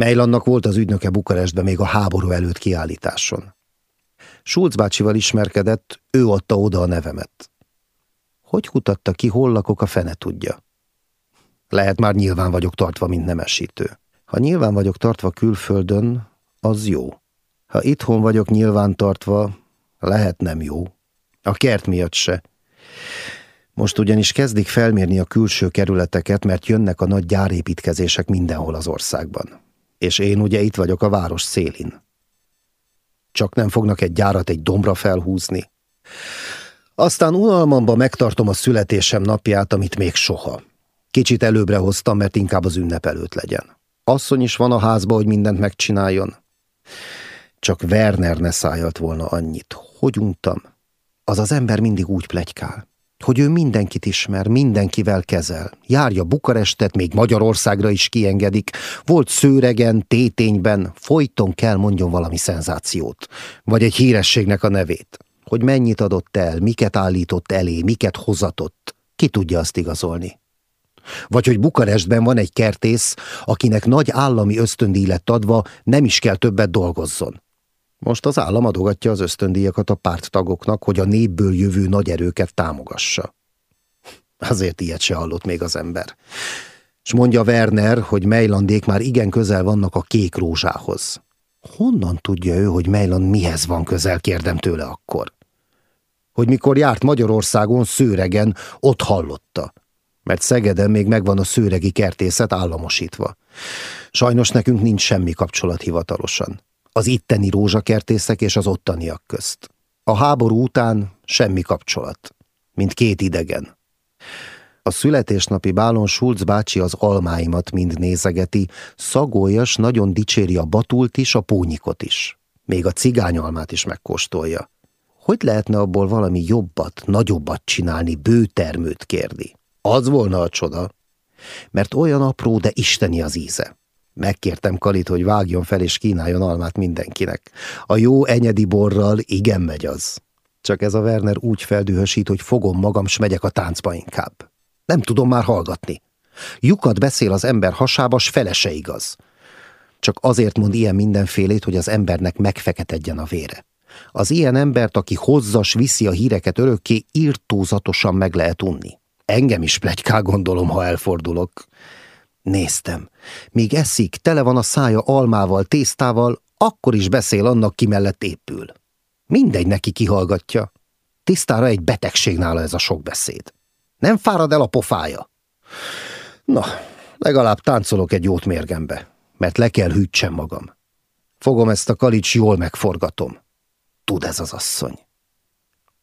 Mejlannak volt az ügynöke Bukarestben még a háború előtt kiállításon. Schulz bácsival ismerkedett, ő adta oda a nevemet. Hogy kutatta ki, hol lakok, a fene tudja. Lehet már nyilván vagyok tartva, mint nemesítő. Ha nyilván vagyok tartva külföldön, az jó. Ha itthon vagyok nyilván tartva, lehet nem jó. A kert miatt se. Most ugyanis kezdik felmérni a külső kerületeket, mert jönnek a nagy gyárépítkezések mindenhol az országban. És én ugye itt vagyok a város szélin. Csak nem fognak egy gyárat egy dombra felhúzni. Aztán unalmamba megtartom a születésem napját, amit még soha. Kicsit előbbre hoztam, mert inkább az ünnep előtt legyen. Asszony is van a házba, hogy mindent megcsináljon. Csak Werner ne szálljalt volna annyit. Hogy untam? Az az ember mindig úgy plegykál, hogy ő mindenkit ismer, mindenkivel kezel. Járja Bukarestet, még Magyarországra is kiengedik. Volt szőregen, tétényben, folyton kell mondjon valami szenzációt. Vagy egy hírességnek a nevét. Hogy mennyit adott el, miket állított elé, miket hozatott. Ki tudja azt igazolni? Vagy hogy Bukarestben van egy kertész, akinek nagy állami ösztöndíj lett adva, nem is kell többet dolgozzon. Most az állam adogatja az ösztöndíjakat a párttagoknak, hogy a népből jövő nagy erőket támogassa. Azért ilyet se hallott még az ember. És mondja Werner, hogy Mejlandék már igen közel vannak a kék rózsához. Honnan tudja ő, hogy Mejland mihez van közel, kérdem tőle akkor. Hogy mikor járt Magyarországon, szőregen, ott hallotta mert Szegeden még megvan a szőregi kertészet államosítva. Sajnos nekünk nincs semmi kapcsolat hivatalosan. Az itteni rózsakertészek és az ottaniak közt. A háború után semmi kapcsolat, mint két idegen. A születésnapi bálon Schulz bácsi az almáimat mind nézegeti, szagoljas nagyon dicséri a batult is, a pónyikot is. Még a cigányalmát is megkóstolja. Hogy lehetne abból valami jobbat, nagyobbat csinálni, bőtermőt kérni? Az volna a csoda. Mert olyan apró, de isteni az íze. Megkértem Kalit, hogy vágjon fel és kínáljon almát mindenkinek. A jó enyedi borral igen megy az. Csak ez a Werner úgy feldühösít, hogy fogom magam, s megyek a táncba inkább. Nem tudom már hallgatni. Lyukat beszél az ember hasába, s felese igaz. Csak azért mond ilyen mindenfélét, hogy az embernek megfeketedjen a vére. Az ilyen embert, aki hozza, s viszi a híreket örökké, írtózatosan meg lehet unni. Engem is plegykál gondolom, ha elfordulok. Néztem. Míg eszik, tele van a szája almával, tésztával, akkor is beszél annak, ki mellett épül. Mindegy neki kihallgatja. Tisztára egy betegség nála ez a sok beszéd. Nem fárad el a pofája. Na, legalább táncolok egy jót mérgembe, mert le kell hűtsem magam. Fogom ezt a kalics, jól megforgatom. Tud ez az asszony.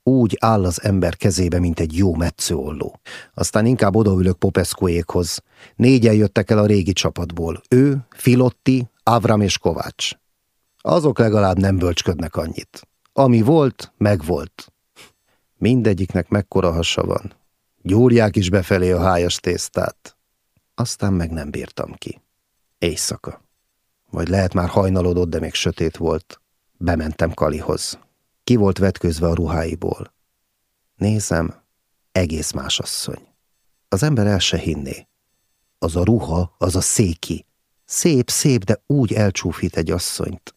Úgy áll az ember kezébe, mint egy jó metszőolló. Aztán inkább odaülök Popescuékhoz. Négyen jöttek el a régi csapatból. Ő, Filotti, Avram és Kovács. Azok legalább nem bölcsködnek annyit. Ami volt, megvolt. Mindegyiknek mekkora hasa van. Gyúrják is befelé a hájas tésztát. Aztán meg nem bírtam ki. Éjszaka. Vagy lehet már hajnalodott, de még sötét volt. Bementem Kalihoz. Ki volt vetközve a ruháiból. Nézem, egész más asszony. Az ember el se hinné. Az a ruha, az a széki. Szép, szép, de úgy elcsúfít egy asszonyt.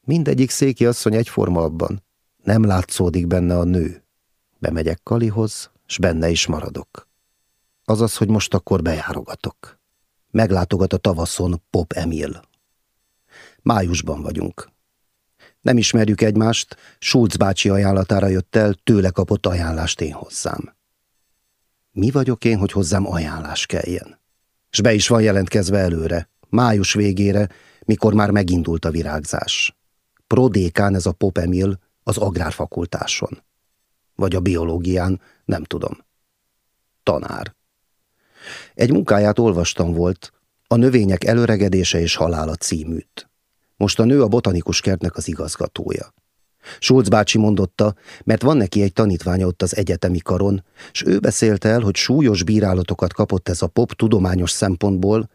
Mindegyik széki asszony egyforma abban. Nem látszódik benne a nő. Bemegyek Kalihoz, s benne is maradok. Azaz, hogy most akkor bejárogatok. Meglátogat a tavaszon Pop Emil. Májusban vagyunk. Nem ismerjük egymást, Schulz bácsi ajánlatára jött el, tőle kapott ajánlást én hozzám. Mi vagyok én, hogy hozzám ajánlás kelljen? S be is van jelentkezve előre, május végére, mikor már megindult a virágzás. Prodékán ez a Pop Emil az agrárfakultáson. Vagy a biológián, nem tudom. Tanár. Egy munkáját olvastam volt, a növények előregedése és halála címűt. Most a nő a botanikus kertnek az igazgatója. Schulz bácsi mondotta, mert van neki egy tanítványa ott az egyetemi karon, és ő beszélt el, hogy súlyos bírálatokat kapott ez a pop tudományos szempontból,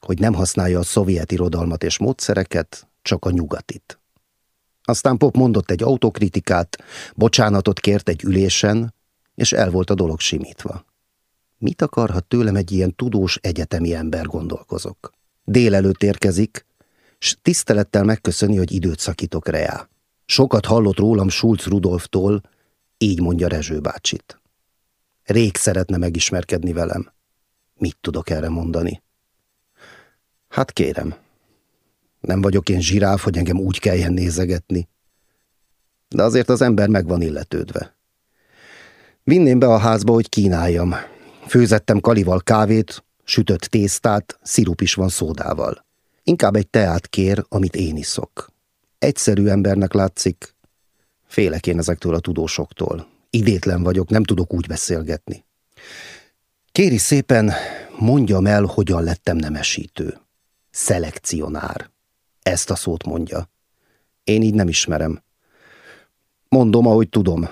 hogy nem használja a szovjet irodalmat és módszereket, csak a nyugatit. Aztán Pop mondott egy autokritikát, bocsánatot kért egy ülésen, és el volt a dolog simítva. Mit akarhat tőlem egy ilyen tudós egyetemi ember, gondolkozok? Délelőtt érkezik, s tisztelettel megköszöni, hogy időt szakítok reá. Sokat hallott rólam Schulz Rudolftól, így mondja Rezső bácsit. Rég szeretne megismerkedni velem. Mit tudok erre mondani? Hát kérem. Nem vagyok én zsiráf, hogy engem úgy kelljen nézegetni. De azért az ember meg van illetődve. Vinném be a házba, hogy kínáljam. Főzettem kalival kávét, sütött tésztát, szirup is van szódával. Inkább egy teát kér, amit én iszok. Egyszerű embernek látszik. Félek én ezektől a tudósoktól. Idétlen vagyok, nem tudok úgy beszélgetni. Kéri szépen, mondjam el, hogyan lettem nemesítő. Szelekcionár. Ezt a szót mondja. Én így nem ismerem. Mondom, ahogy tudom.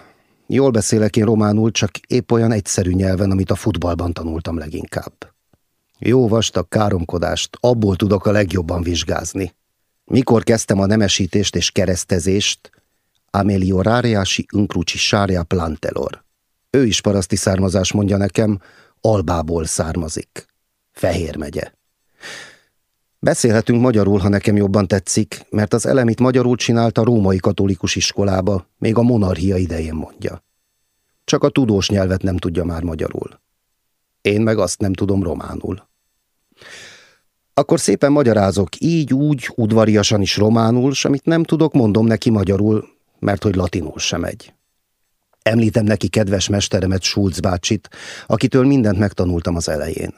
Jól beszélek én románul, csak épp olyan egyszerű nyelven, amit a futballban tanultam leginkább. Jó vastag káromkodást, abból tudok a legjobban vizsgázni. Mikor kezdtem a nemesítést és keresztezést, amelioráriási sária plantelor. Ő is paraszti származás mondja nekem, Albából származik. Fehér megye. Beszélhetünk magyarul, ha nekem jobban tetszik, mert az elemit magyarul csinált a római katolikus iskolába, még a monarchia idején mondja. Csak a tudós nyelvet nem tudja már magyarul. Én meg azt nem tudom románul. Akkor szépen magyarázok, így, úgy, udvariasan is románul, s amit nem tudok, mondom neki magyarul, mert hogy latinul sem megy. Említem neki kedves mesteremet, Schulz bácsit, akitől mindent megtanultam az elején.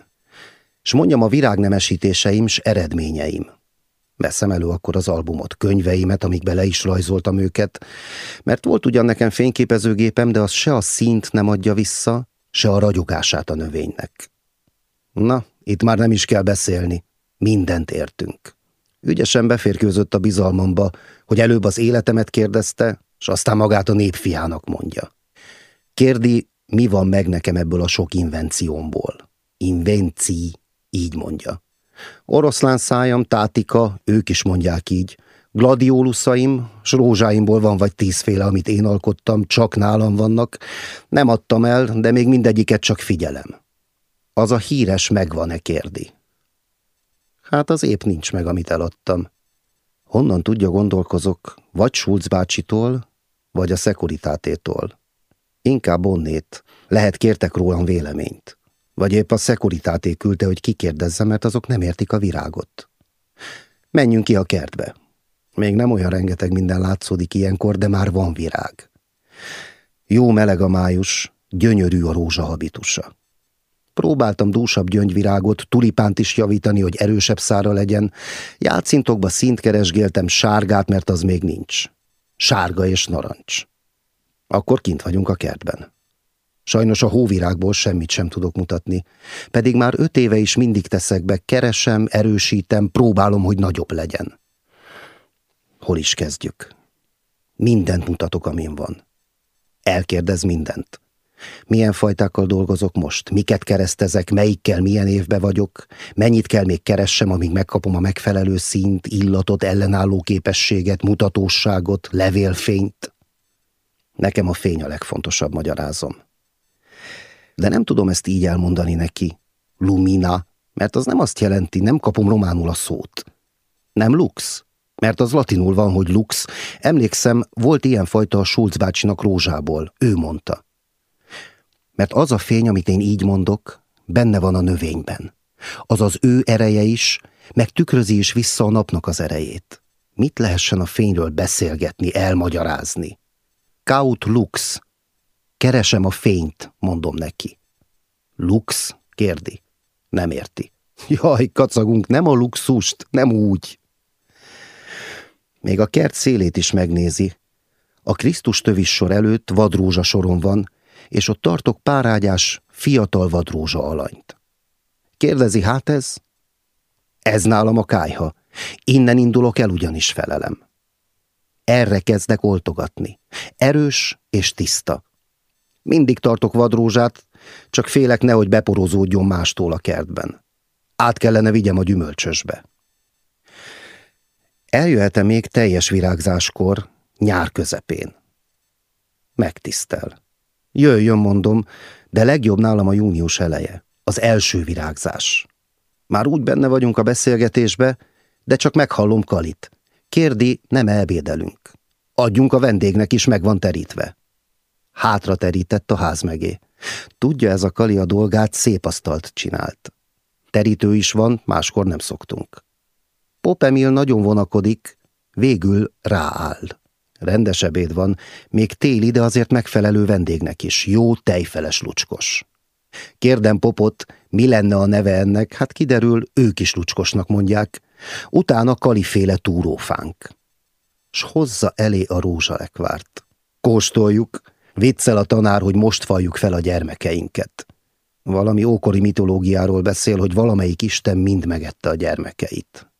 És mondjam a virágnemesítéseim s eredményeim. Veszem elő akkor az albumot, könyveimet, amikbe le is rajzoltam őket, mert volt ugyan nekem fényképezőgépem, de az se a színt nem adja vissza, se a ragyogását a növénynek. Na, itt már nem is kell beszélni. Mindent értünk. Ügyesen beférkőzött a bizalmamba, hogy előbb az életemet kérdezte, és aztán magát a népfiának mondja. Kérdi, mi van meg nekem ebből a sok invenciómból. Invenci, így mondja. Oroszlán szájam, tátika, ők is mondják így. Gladioluszaim, s rózsáimból van vagy tízféle, amit én alkottam, csak nálam vannak. Nem adtam el, de még mindegyiket csak figyelem. Az a híres megvan-e kérdi. Hát az épp nincs meg, amit eladtam. Honnan tudja, gondolkozok, vagy Schulz bácsitól, vagy a szekuritátétól. Inkább onnét. Lehet kértek rólam véleményt. Vagy épp a szekuritáté küldte, hogy kikérdezze, mert azok nem értik a virágot. Menjünk ki a kertbe. Még nem olyan rengeteg minden látszódik ilyenkor, de már van virág. Jó meleg a május, gyönyörű a rózsa habitusa. Próbáltam dúsabb gyöngyvirágot, tulipánt is javítani, hogy erősebb szára legyen. Játszintokba szint keresgéltem sárgát, mert az még nincs. Sárga és narancs. Akkor kint vagyunk a kertben. Sajnos a hóvirágból semmit sem tudok mutatni, pedig már öt éve is mindig teszek be, keresem, erősítem, próbálom, hogy nagyobb legyen. Hol is kezdjük? Mindent mutatok, amin van. Elkérdez mindent. Milyen fajtákkal dolgozok most? Miket keresztezek? Melyikkel milyen évbe vagyok? Mennyit kell még keressem, amíg megkapom a megfelelő szint, illatot, ellenálló képességet, mutatóságot, levélfényt? Nekem a fény a legfontosabb, magyarázom. De nem tudom ezt így elmondani neki. Lumina, mert az nem azt jelenti, nem kapom románul a szót. Nem lux, mert az latinul van, hogy lux. Emlékszem, volt ilyen fajta a Schulz bácsinak rózsából, ő mondta mert az a fény, amit én így mondok, benne van a növényben. Az az ő ereje is, meg tükrözi is vissza a napnak az erejét. Mit lehessen a fényről beszélgetni, elmagyarázni? Kaut lux. Keresem a fényt, mondom neki. Lux? kérdi. Nem érti. Jaj, kacagunk, nem a luxust, nem úgy. Még a kert szélét is megnézi. A Krisztus tövis sor előtt vadrózsa soron van, és ott tartok párágyás, fiatal vadrózsa alanyt. Kérdezi, hát ez? Ez nálam a kájha. Innen indulok el, ugyanis felelem. Erre kezdek oltogatni. Erős és tiszta. Mindig tartok vadrózsát, csak félek nehogy beporozódjon mástól a kertben. Át kellene vigyem a gyümölcsösbe. Eljöhetem még teljes virágzáskor, nyár közepén. Megtisztel. Jöjjön, mondom, de legjobb nálam a június eleje, az első virágzás. Már úgy benne vagyunk a beszélgetésbe, de csak meghallom Kalit. Kérdi, nem elbédelünk. Adjunk a vendégnek is, meg van terítve. Hátra terített a ház megé. Tudja ez a Kali a dolgát, szép asztalt csinált. Terítő is van, máskor nem szoktunk. Pop Emil nagyon vonakodik, végül rááll. Rendes ebéd van, még téli, de azért megfelelő vendégnek is, jó tejfeles lucskos. Kérdem Popot, mi lenne a neve ennek, hát kiderül, ők is lucskosnak mondják. Utána kaliféle túrófánk. S hozza elé a rózsalekvárt. Kóstoljuk, viccel a tanár, hogy most faljuk fel a gyermekeinket. Valami ókori mitológiáról beszél, hogy valamelyik isten mind megette a gyermekeit.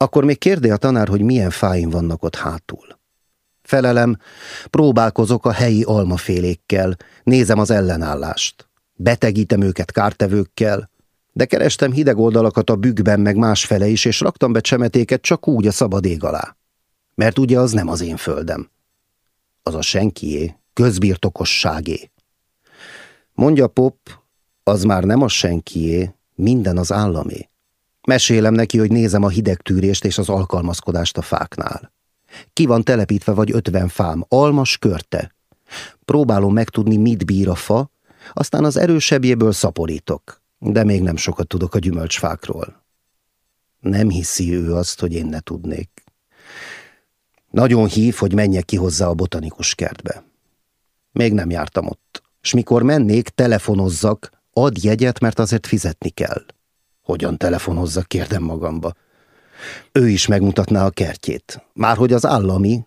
Akkor még kérdé a tanár, hogy milyen fáim vannak ott hátul. Felelem, próbálkozok a helyi almafélékkel, nézem az ellenállást. Betegítem őket kártevőkkel, de kerestem hideg oldalakat a bükkben meg másfele is, és raktam be csemetéket csak úgy a szabad ég alá. Mert ugye az nem az én földem. Az a senkié, közbirtokosságé. Mondja Pop, az már nem a senkié, minden az államé. Mesélem neki, hogy nézem a hidegtűrést és az alkalmazkodást a fáknál. Ki van telepítve vagy ötven fám, almas körte. Próbálom megtudni, mit bír a fa, aztán az erősebbjéből szaporítok, de még nem sokat tudok a gyümölcsfákról. Nem hiszi ő azt, hogy én ne tudnék. Nagyon hív, hogy menjek ki hozzá a botanikus kertbe. Még nem jártam ott, és mikor mennék, telefonozzak, ad jegyet, mert azért fizetni kell. Hogyan telefonozzak, kérdem magamba. Ő is megmutatná a kertjét, márhogy az állami,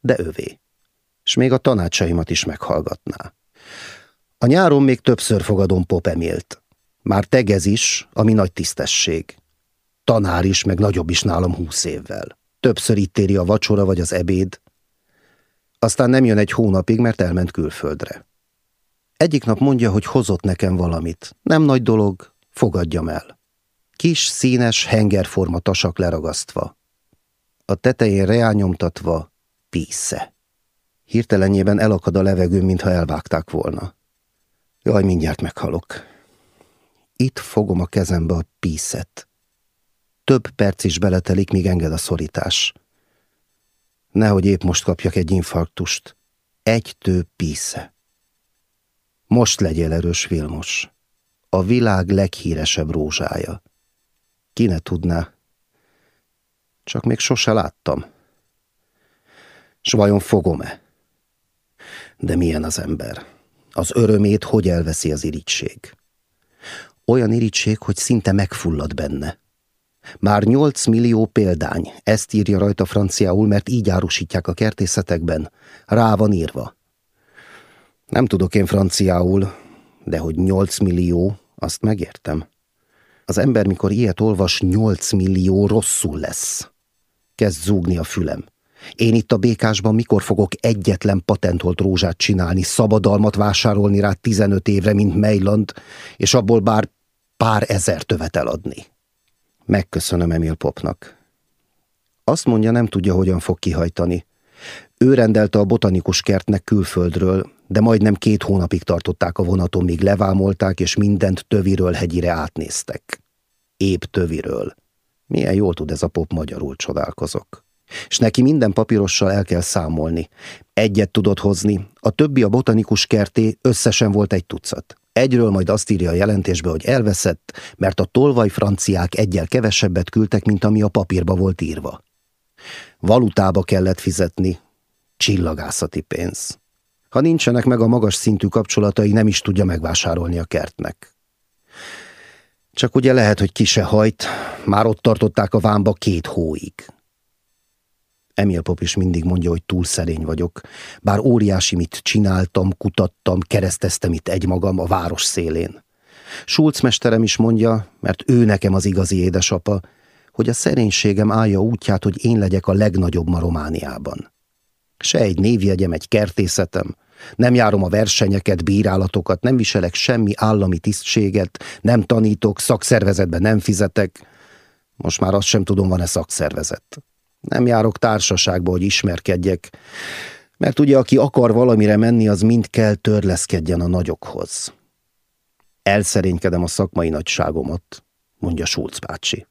de övé. És még a tanácsaimat is meghallgatná. A nyáron még többször fogadom Pop Emilt. Már tegez is, ami nagy tisztesség. Tanár is, meg nagyobb is nálam húsz évvel. Többször itt éri a vacsora vagy az ebéd. Aztán nem jön egy hónapig, mert elment külföldre. Egyik nap mondja, hogy hozott nekem valamit. Nem nagy dolog, fogadjam el. Kis, színes, hengerforma tasak leragasztva. A tetején reányomtatva písze. Hirtelenjében elakad a levegő, mintha elvágták volna. Jaj, mindjárt meghalok. Itt fogom a kezembe a píszet. Több perc is beletelik, míg enged a szorítás. Nehogy épp most kapjak egy infarktust. Egy tő písze. Most legyél erős, Vilmos. A világ leghíresebb rózsája. Ki ne tudná? Csak még sose láttam. S vajon fogom-e? De milyen az ember? Az örömét hogy elveszi az irigység? Olyan irigység, hogy szinte megfullad benne. Már 8 millió példány, ezt írja rajta franciául, mert így árusítják a kertészetekben. Rá van írva. Nem tudok én franciául, de hogy 8 millió, azt megértem. Az ember, mikor ilyet olvas, 8 millió rosszul lesz. Kezd zúgni a fülem. Én itt a békásban mikor fogok egyetlen patentolt rózsát csinálni, szabadalmat vásárolni rá 15 évre, mint Mejland, és abból bár pár ezer tövet eladni. Megköszönöm Emil Popnak. Azt mondja, nem tudja, hogyan fog kihajtani. Ő rendelte a botanikus kertnek külföldről, de majdnem két hónapig tartották a vonaton, míg levámolták, és mindent töviről hegyire átnéztek. Épp töviről. Milyen jól tud ez a pop magyarul, csodálkozok. És neki minden papírossal el kell számolni. Egyet tudott hozni, a többi a botanikus kerté összesen volt egy tucat. Egyről majd azt írja a jelentésbe, hogy elveszett, mert a tolvaj franciák egyel kevesebbet küldtek, mint ami a papírba volt írva. Valutába kellett fizetni. Csillagászati pénz. Ha nincsenek meg a magas szintű kapcsolatai, nem is tudja megvásárolni a kertnek. Csak ugye lehet, hogy ki se hajt, már ott tartották a vámba két hóig. Emil Pop is mindig mondja, hogy túl szerény vagyok, bár óriási mit csináltam, kutattam, kereszteztem itt egymagam a város szélén. Schulz mesterem is mondja, mert ő nekem az igazi édesapa, hogy a szerénységem állja útját, hogy én legyek a legnagyobb ma Romániában. Se egy névjegyem, egy kertészetem, nem járom a versenyeket, bírálatokat, nem viselek semmi állami tisztséget, nem tanítok, szakszervezetben nem fizetek. Most már azt sem tudom, van-e szakszervezet. Nem járok társaságba, hogy ismerkedjek, mert ugye aki akar valamire menni, az mind kell törleszkedjen a nagyokhoz. Elszerénykedem a szakmai nagyságomat, mondja Schulz bácsi.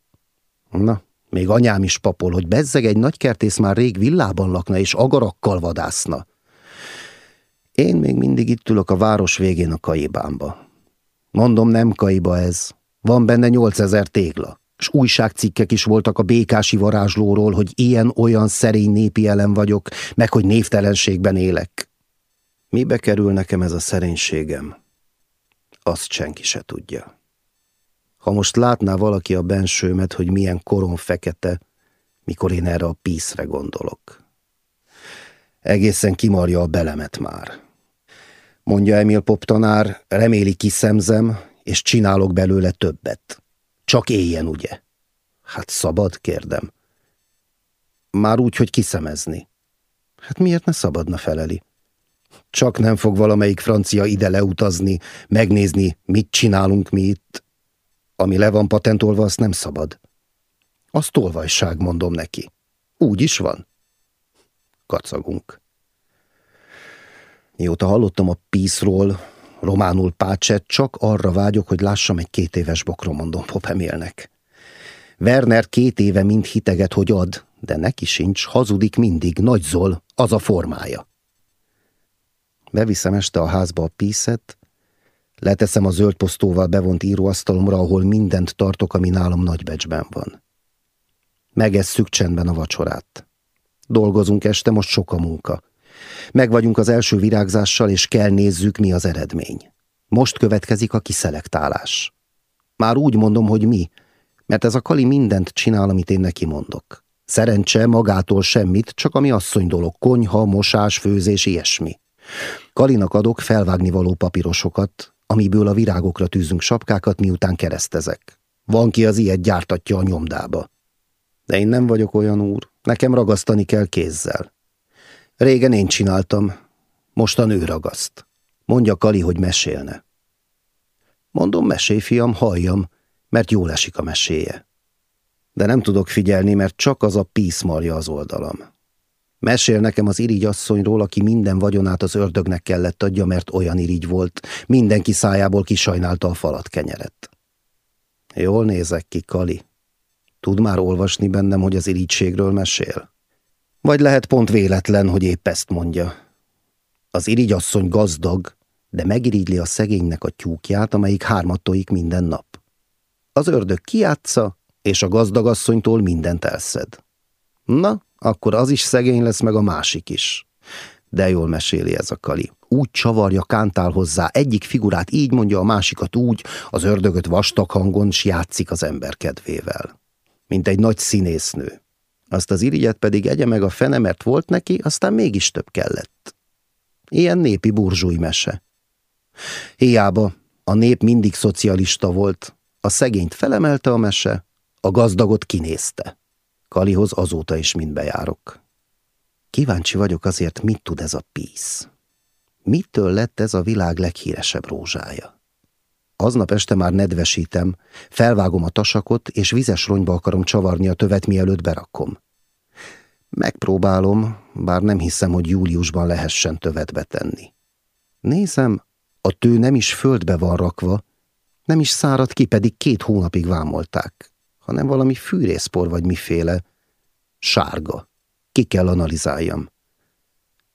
Na, Még anyám is papol, hogy bezzeg egy nagykertész már rég villában lakna és agarakkal vadászna. Én még mindig itt ülök a város végén a kaibámba. Mondom, nem kaiba ez. Van benne nyolcezer tégla. És újságcikkek is voltak a békási varázslóról, hogy ilyen-olyan szerény népi ellen vagyok, meg hogy névtelenségben élek. Mibe kerül nekem ez a szerénységem? Azt senki se tudja. Ha most látná valaki a bensőmet, hogy milyen koron fekete, mikor én erre a píszre gondolok. Egészen kimarja a belemet már. Mondja Emil Pop tanár, reméli kiszemzem, és csinálok belőle többet. Csak éljen, ugye? Hát szabad, kérdem. Már úgy, hogy kiszemezni. Hát miért ne szabadna feleli? Csak nem fog valamelyik francia ide leutazni, megnézni, mit csinálunk mi itt. Ami le van patentolva, azt nem szabad. Az tolvajság, mondom neki. Úgy is van. Kacagunk. Mióta hallottam a píszról, románul pácset, csak arra vágyok, hogy lássam egy két éves bokrom, mondom Popemélnek. Werner két éve mind hiteget, hogy ad, de neki sincs, hazudik mindig, nagy zol, az a formája. Beviszem este a házba a píszet, leteszem a zöld posztóval bevont íróasztalomra, ahol mindent tartok, ami nálam nagybecsben van. Megesszük csendben a vacsorát. Dolgozunk este, most sok a munka. Meg vagyunk az első virágzással, és kell nézzük, mi az eredmény. Most következik a kiszelektálás. Már úgy mondom, hogy mi, mert ez a Kali mindent csinál, amit én neki mondok. Szerencse magától semmit, csak ami asszony dolog, konyha, mosás, főzés, ilyesmi. Kalinak adok felvágni való papírosokat, amiből a virágokra tűzünk sapkákat, miután keresztezek. Van ki az ilyet gyártatja a nyomdába. De én nem vagyok olyan úr, nekem ragasztani kell kézzel. Régen én csináltam, mostan ő ragaszt. Mondja Kali, hogy mesélne. Mondom, mesélj, fiam, halljam, mert jól esik a meséje. De nem tudok figyelni, mert csak az a písz marja az oldalam. Mesél nekem az asszonyról, aki minden vagyonát az ördögnek kellett adja, mert olyan irigy volt, mindenki szájából kisajnálta a falat kenyeret. Jól nézek ki, Kali. Tud már olvasni bennem, hogy az irigységről mesél? Vagy lehet pont véletlen, hogy épp ezt mondja. Az irigyasszony gazdag, de megirigyli a szegénynek a tyúkját, amelyik hármat minden nap. Az ördög kiátsza, és a gazdagasszonytól mindent elszed. Na, akkor az is szegény lesz, meg a másik is. De jól meséli ez a Kali. Úgy csavarja, kántál hozzá, egyik figurát így mondja, a másikat úgy, az ördögöt vastag hangon, s játszik az ember kedvével. Mint egy nagy színésznő. Azt az irigyet pedig egye meg a fene, mert volt neki, aztán mégis több kellett. Ilyen népi burzsúj mese. Hiába, a nép mindig szocialista volt, a szegényt felemelte a mese, a gazdagot kinézte. Kalihoz azóta is mind bejárok. Kíváncsi vagyok azért, mit tud ez a písz. Mitől lett ez a világ leghíresebb rózsája? Aznap este már nedvesítem, felvágom a tasakot, és vizes ronyba akarom csavarni a tövet, mielőtt berakom. Megpróbálom, bár nem hiszem, hogy júliusban lehessen tövet betenni. Nézem, a tő nem is földbe van rakva, nem is szárad ki, pedig két hónapig vámolták, hanem valami fűrészpor vagy miféle. Sárga. Ki kell analizáljam.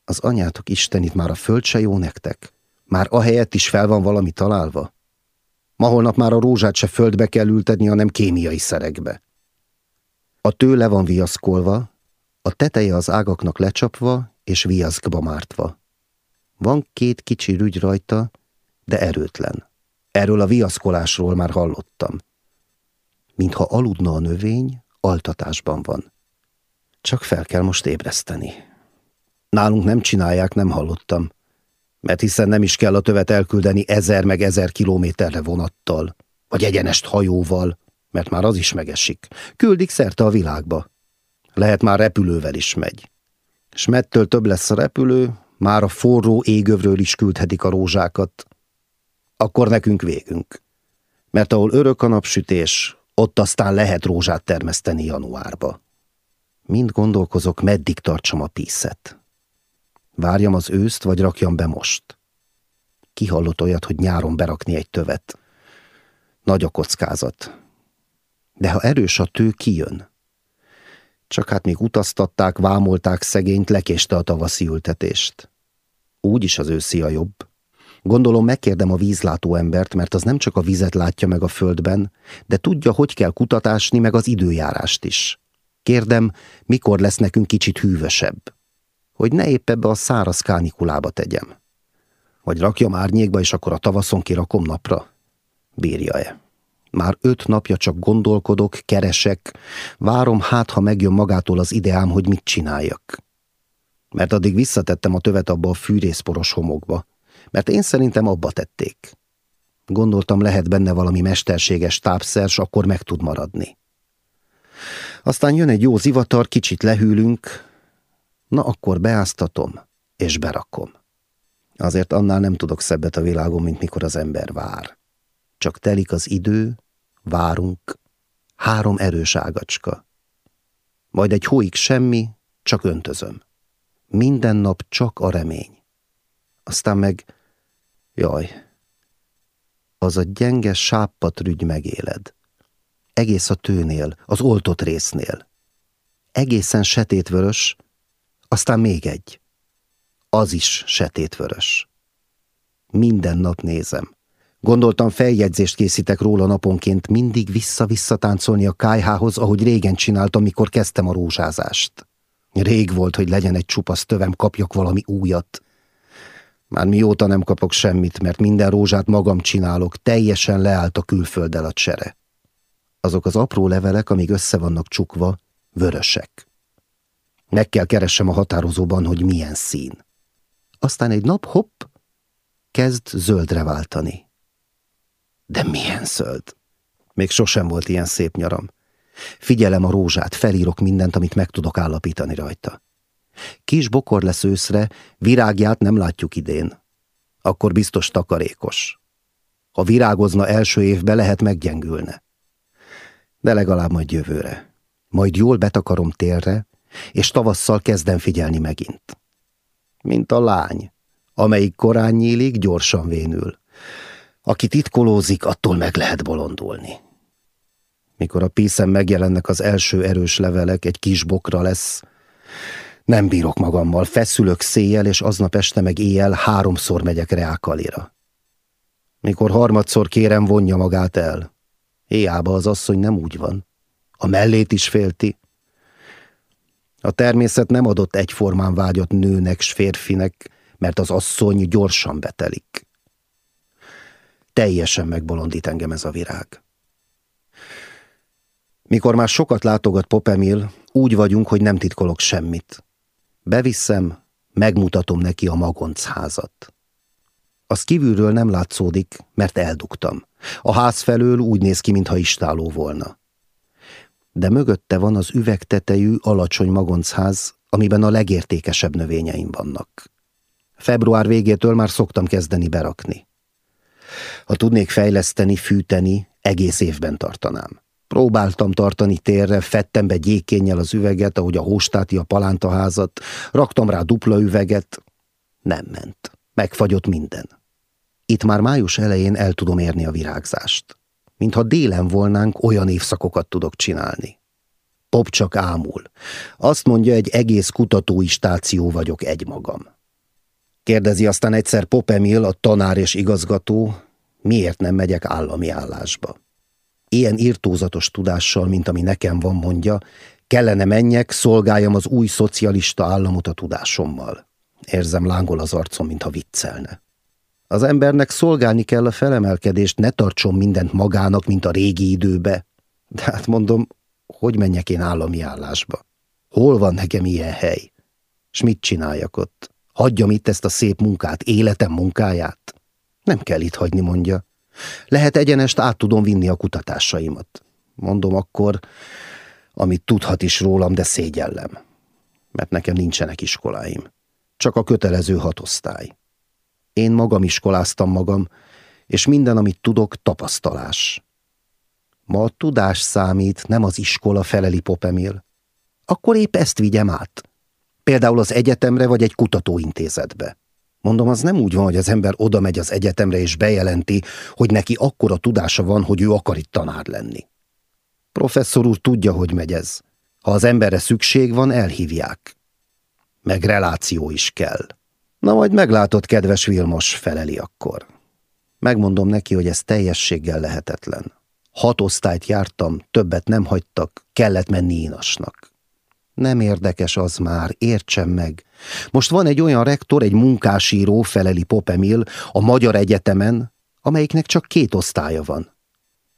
Az anyátok istenit már a föld se jó nektek? Már ahelyett is fel van valami találva? Ma holnap már a rózsát se földbe kell ültetni, hanem kémiai szerekbe. A tő le van viaszkolva, a teteje az ágaknak lecsapva és viaszkba mártva. Van két kicsi rügy rajta, de erőtlen. Erről a viaszkolásról már hallottam. Mintha aludna a növény, altatásban van. Csak fel kell most ébreszteni. Nálunk nem csinálják, nem hallottam mert hiszen nem is kell a tövet elküldeni ezer meg ezer kilométerre vonattal, vagy egyenest hajóval, mert már az is megesik. Küldik szerte a világba. Lehet már repülővel is megy. S mettől több lesz a repülő, már a forró égövről is küldhetik a rózsákat. Akkor nekünk végünk. Mert ahol örök a napsütés, ott aztán lehet rózsát termeszteni januárba. Mind gondolkozok, meddig tartsam a píszet. Várjam az őszt, vagy rakjam be most. Kihallott olyat, hogy nyáron berakni egy tövet. Nagy a kockázat. De ha erős a tő, kijön. Csak hát még utaztatták, vámolták szegényt, lekéste a tavaszi ültetést. Úgyis az őszi a jobb. Gondolom megkérdem a vízlátó embert, mert az nem csak a vizet látja meg a földben, de tudja, hogy kell kutatásni, meg az időjárást is. Kérdem, mikor lesz nekünk kicsit hűvösebb? Hogy ne épp ebbe a száraz kánikulába tegyem. Vagy rakjam árnyékba, és akkor a tavaszon kirakom napra? Bírja-e? Már öt napja csak gondolkodok, keresek, várom hát, ha megjön magától az ideám, hogy mit csináljak. Mert addig visszatettem a tövet abba a fűrészporos homokba, mert én szerintem abba tették. Gondoltam, lehet benne valami mesterséges tápszer, s akkor meg tud maradni. Aztán jön egy jó zivatar, kicsit lehűlünk, na akkor beáztatom, és berakom. Azért annál nem tudok szebbet a világon, mint mikor az ember vár. Csak telik az idő, várunk, három erős ágacska. Majd egy hóig semmi, csak öntözöm. Minden nap csak a remény. Aztán meg, jaj, az a gyenge sáppat rügy megéled. Egész a tőnél, az oltott résznél. Egészen setétvörös, aztán még egy. Az is setétvörös. Minden nap nézem. Gondoltam, feljegyzést készítek róla naponként, mindig vissza-vissza táncolni a kájhához, ahogy régen csináltam, mikor kezdtem a rózsázást. Rég volt, hogy legyen egy csupasz tövem, kapjak valami újat. Már mióta nem kapok semmit, mert minden rózsát magam csinálok, teljesen leállt a külfölddel a csere. Azok az apró levelek, amíg össze vannak csukva, vörösek. Meg kell keressem a határozóban, hogy milyen szín. Aztán egy nap, hopp, kezd zöldre váltani. De milyen zöld? Még sosem volt ilyen szép nyaram. Figyelem a rózsát, felírok mindent, amit meg tudok állapítani rajta. Kis bokor lesz őszre, virágját nem látjuk idén. Akkor biztos takarékos. Ha virágozna első évbe, lehet meggyengülne. De legalább majd jövőre. Majd jól betakarom térre, és tavasszal kezdem figyelni megint. Mint a lány, amelyik korán nyílik, gyorsan vénül. Aki titkolózik, attól meg lehet bolondulni. Mikor a píszem megjelennek az első erős levelek, egy kis bokra lesz, nem bírok magammal, feszülök széjjel, és aznap este meg éjjel háromszor megyek Reákalira. Mikor harmadszor kérem, vonja magát el. Éjjába az asszony nem úgy van. A mellét is félti. A természet nem adott egyformán vágyat nőnek s férfinek, mert az asszony gyorsan betelik. Teljesen megbolondít engem ez a virág. Mikor már sokat látogat Popemil, úgy vagyunk, hogy nem titkolok semmit. Beviszem, megmutatom neki a magoncházat. Az kívülről nem látszódik, mert eldugtam. A ház felől úgy néz ki, mintha istáló volna. De mögötte van az üvegtetejű, alacsony magoncház, amiben a legértékesebb növényeim vannak. Február végétől már szoktam kezdeni berakni. Ha tudnék fejleszteni, fűteni, egész évben tartanám. Próbáltam tartani térre, fettem be gyékénnyel az üveget, ahogy a hóstáti a palántaházat, raktam rá dupla üveget. Nem ment. Megfagyott minden. Itt már május elején el tudom érni a virágzást. Mintha délen volnánk, olyan évszakokat tudok csinálni. Pop csak ámul. Azt mondja, egy egész kutatói stáció vagyok egymagam. Kérdezi aztán egyszer Pop Emil, a tanár és igazgató, miért nem megyek állami állásba. Ilyen irtózatos tudással, mint ami nekem van, mondja, kellene menjek, szolgáljam az új szocialista államot a tudásommal. Érzem lángol az arcom, mintha viccelne. Az embernek szolgálni kell a felemelkedést, ne tartson mindent magának, mint a régi időbe. De hát mondom, hogy menjek én állami állásba? Hol van nekem ilyen hely? S mit csináljak ott? Hagyjam itt ezt a szép munkát, életem munkáját? Nem kell itt hagyni, mondja. Lehet egyenest át tudom vinni a kutatásaimat. Mondom akkor, amit tudhat is rólam, de szégyellem. Mert nekem nincsenek iskoláim. Csak a kötelező hatosztály. Én magam iskoláztam magam, és minden, amit tudok, tapasztalás. Ma a tudás számít, nem az iskola feleli Popemil. Akkor épp ezt vigyem át. Például az egyetemre vagy egy kutatóintézetbe. Mondom, az nem úgy van, hogy az ember oda megy az egyetemre és bejelenti, hogy neki akkora tudása van, hogy ő akar itt tanár lenni. Professzor úr tudja, hogy megy ez. Ha az emberre szükség van, elhívják. Meg reláció is kell. Na majd meglátod, kedves Vilmos, feleli akkor. Megmondom neki, hogy ez teljességgel lehetetlen. Hat osztályt jártam, többet nem hagytak, kellett menni inasnak. Nem érdekes az már, értsem meg. Most van egy olyan rektor, egy munkásíró, feleli Popemil, a Magyar Egyetemen, amelyiknek csak két osztálya van.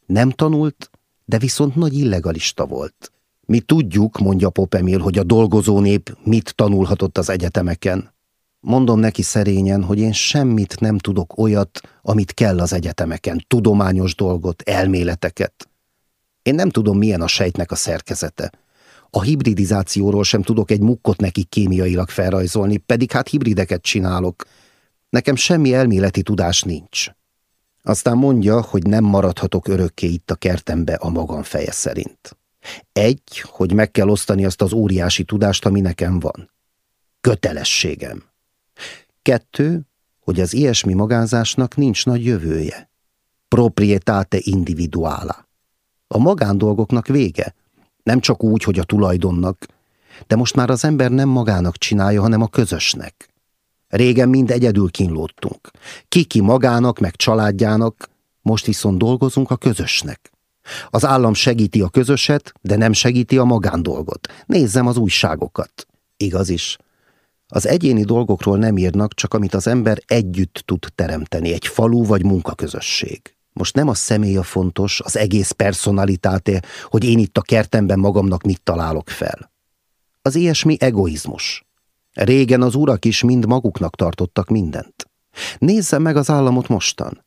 Nem tanult, de viszont nagy illegalista volt. Mi tudjuk, mondja Popemil, hogy a dolgozó nép mit tanulhatott az egyetemeken. Mondom neki szerényen, hogy én semmit nem tudok olyat, amit kell az egyetemeken, tudományos dolgot, elméleteket. Én nem tudom, milyen a sejtnek a szerkezete. A hibridizációról sem tudok egy mukkot neki kémiailag felrajzolni, pedig hát hibrideket csinálok. Nekem semmi elméleti tudás nincs. Aztán mondja, hogy nem maradhatok örökké itt a kertembe a magam feje szerint. Egy, hogy meg kell osztani azt az óriási tudást, ami nekem van. Kötelességem. Kettő, hogy az ilyesmi magánzásnak nincs nagy jövője. Proprietate individuála. A magándolgoknak vége. Nem csak úgy, hogy a tulajdonnak, de most már az ember nem magának csinálja, hanem a közösnek. Régen mind egyedül kínlódtunk. Kiki magának, meg családjának, most viszont dolgozunk a közösnek. Az állam segíti a közöset, de nem segíti a magándolgot. Nézzem az újságokat. Igaz is. Az egyéni dolgokról nem írnak, csak amit az ember együtt tud teremteni, egy falu vagy munkaközösség. Most nem a személy a fontos, az egész personalitáté, hogy én itt a kertemben magamnak mit találok fel. Az ilyesmi egoizmus. Régen az urak is mind maguknak tartottak mindent. Nézze meg az államot mostan.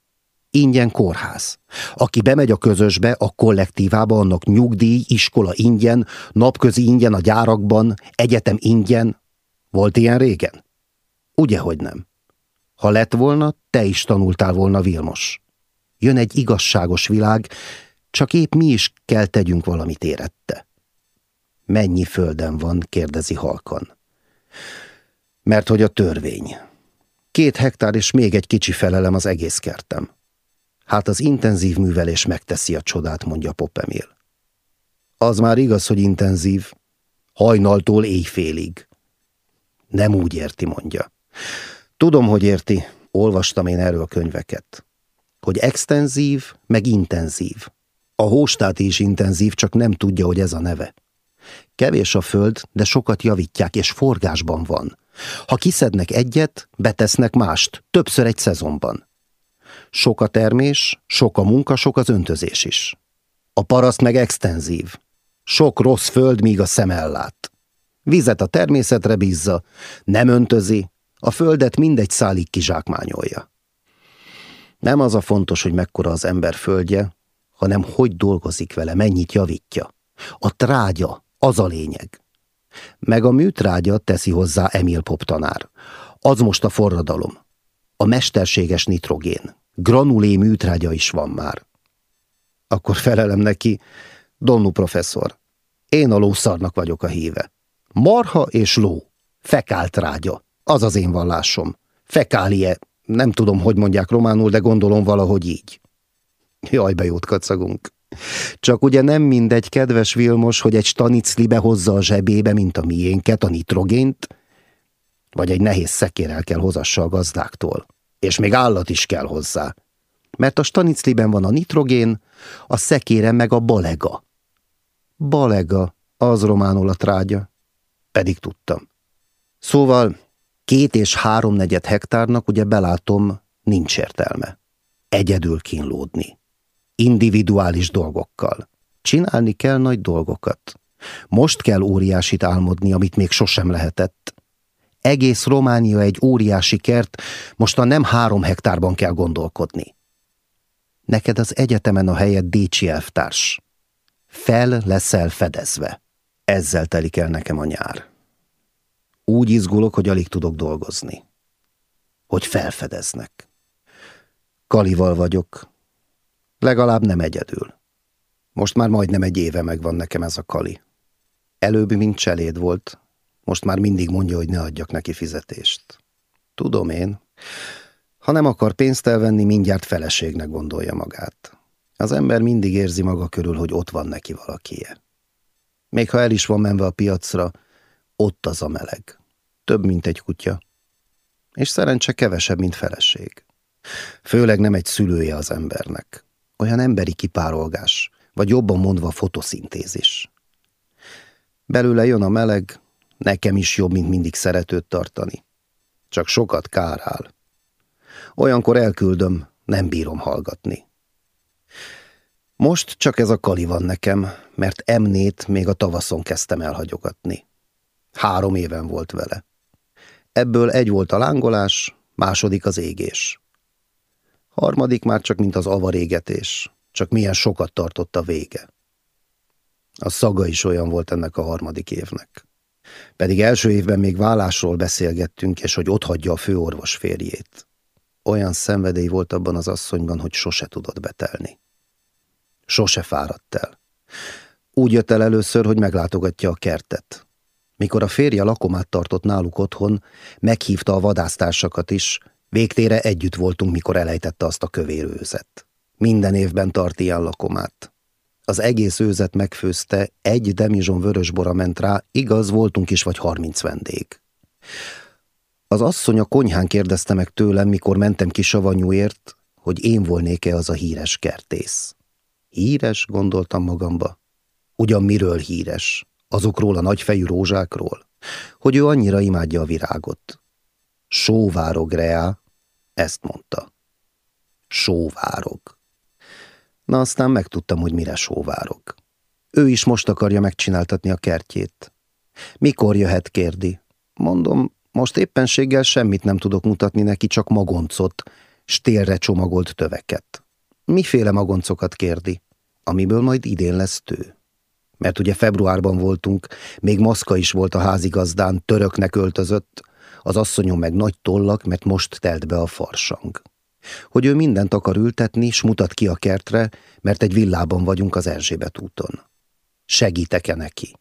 Ingyen kórház. Aki bemegy a közösbe, a kollektívába, annak nyugdíj, iskola ingyen, napközi ingyen a gyárakban, egyetem ingyen. Volt ilyen régen? Ugye, hogy nem. Ha lett volna, te is tanultál volna, Vilmos. Jön egy igazságos világ, csak épp mi is kell tegyünk valamit érette. Mennyi földem van, kérdezi halkan. Mert hogy a törvény. Két hektár és még egy kicsi felelem az egész kertem. Hát az intenzív művelés megteszi a csodát, mondja Popemil. Az már igaz, hogy intenzív. Hajnaltól éjfélig. Nem úgy érti, mondja. Tudom, hogy érti. Olvastam én erről könyveket. Hogy extenzív, meg intenzív. A hóstát is intenzív, csak nem tudja, hogy ez a neve. Kevés a föld, de sokat javítják, és forgásban van. Ha kiszednek egyet, betesznek mást, többször egy szezonban. Sok a termés, sok a munka, sok az öntözés is. A paraszt meg extenzív. Sok rossz föld, míg a szem ellát. Vizet a természetre bízza, nem öntözi, a földet mindegy szálig kizsákmányolja. Nem az a fontos, hogy mekkora az ember földje, hanem hogy dolgozik vele, mennyit javítja. A trágya, az a lényeg. Meg a műtrágya teszi hozzá Emil Pop tanár. Az most a forradalom. A mesterséges nitrogén. Granulé műtrágya is van már. Akkor felelem neki, Donnu professzor, én a lószarnak vagyok a híve. Marha és ló. Fekáltrágya. Az az én vallásom. Fekálie. Nem tudom, hogy mondják románul, de gondolom valahogy így. Jaj, jót kacagunk. Csak ugye nem mindegy, kedves Vilmos, hogy egy stanicli hozza a zsebébe, mint a miénket, a nitrogént, vagy egy nehéz szekérel kell hozassa a gazdáktól. És még állat is kell hozzá. Mert a stanicliben van a nitrogén, a szekére meg a balega. Balega, az románul a trágya. Pedig tudtam. Szóval két és háromnegyed hektárnak ugye belátom, nincs értelme. Egyedül kínlódni individuális dolgokkal. Csinálni kell nagy dolgokat. Most kell óriásit álmodni, amit még sosem lehetett. Egész Románia egy óriási kert, mostan nem három hektárban kell gondolkodni. Neked az egyetemen a helyed Décsi elvtárs. Fel leszel fedezve. Ezzel telik el nekem a nyár. Úgy izgulok, hogy alig tudok dolgozni. Hogy felfedeznek. Kalival vagyok, Legalább nem egyedül. Most már majdnem egy éve megvan nekem ez a kali. Előbb, mint cseléd volt, most már mindig mondja, hogy ne adjak neki fizetést. Tudom én. Ha nem akar pénzt elvenni, mindjárt feleségnek gondolja magát. Az ember mindig érzi maga körül, hogy ott van neki valakije. Még ha el is van menve a piacra, ott az a meleg. Több, mint egy kutya. És szerencse kevesebb, mint feleség. Főleg nem egy szülője az embernek. Olyan emberi kipárolgás, vagy jobban mondva fotoszintézis. Belőle jön a meleg, nekem is jobb, mint mindig szeretőt tartani. Csak sokat kárál. Olyankor elküldöm, nem bírom hallgatni. Most csak ez a kali van nekem, mert emnét még a tavaszon kezdtem elhagyogatni. Három éven volt vele. Ebből egy volt a lángolás, második az égés. Harmadik már csak mint az avarégetés, csak milyen sokat tartott a vége. A szaga is olyan volt ennek a harmadik évnek. Pedig első évben még vállásról beszélgettünk, és hogy ott hagyja a főorvos férjét. Olyan szenvedély volt abban az asszonyban, hogy sose tudott betelni. Sose fáradt el. Úgy jött el először, hogy meglátogatja a kertet. Mikor a férje lakomát tartott náluk otthon, meghívta a vadásztársakat is, végtére együtt voltunk, mikor elejtette azt a kövérőzet. Minden évben tart ilyen lakomát. Az egész őzet megfőzte, egy demizson vörösbora ment rá, igaz, voltunk is vagy harminc vendég. Az asszony a konyhán kérdezte meg tőlem, mikor mentem ki savanyúért, hogy én volnék-e az a híres kertész. Híres, gondoltam magamba. Ugyan miről híres? Azokról a nagyfejű rózsákról? Hogy ő annyira imádja a virágot. Sóvárog, Rea, ezt mondta. Sóvárog. Na aztán megtudtam, hogy mire sóvárog. Ő is most akarja megcsináltatni a kertjét. Mikor jöhet, kérdi. Mondom, most éppenséggel semmit nem tudok mutatni neki, csak magoncot, stélre csomagolt töveket. Miféle magoncokat kérdi? Amiből majd idén lesz tő. Mert ugye februárban voltunk, még maszka is volt a házigazdán, töröknek öltözött, az asszonyom meg nagy tollak, mert most telt be a farsang. Hogy ő mindent akar ültetni, s mutat ki a kertre, mert egy villában vagyunk az Erzsébet úton. Segítek-e neki?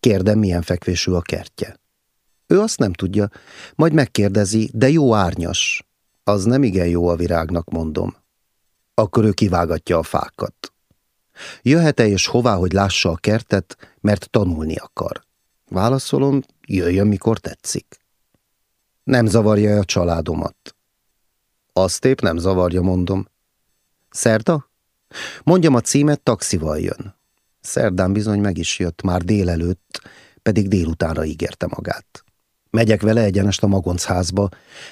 Kérdem, milyen fekvésű a kertje. Ő azt nem tudja, majd megkérdezi, de jó árnyas. Az nem igen jó a virágnak, mondom. Akkor ő kivágatja a fákat. Jöhet-e és hová, hogy lássa a kertet, mert tanulni akar? Válaszolom, jöjjön, mikor tetszik. Nem zavarja a családomat. Azt épp nem zavarja, mondom. Szerda? Mondjam a címet, taxival jön. Szerdán bizony meg is jött, már délelőtt, pedig délutánra ígérte magát. Megyek vele egyenest a magoncházba.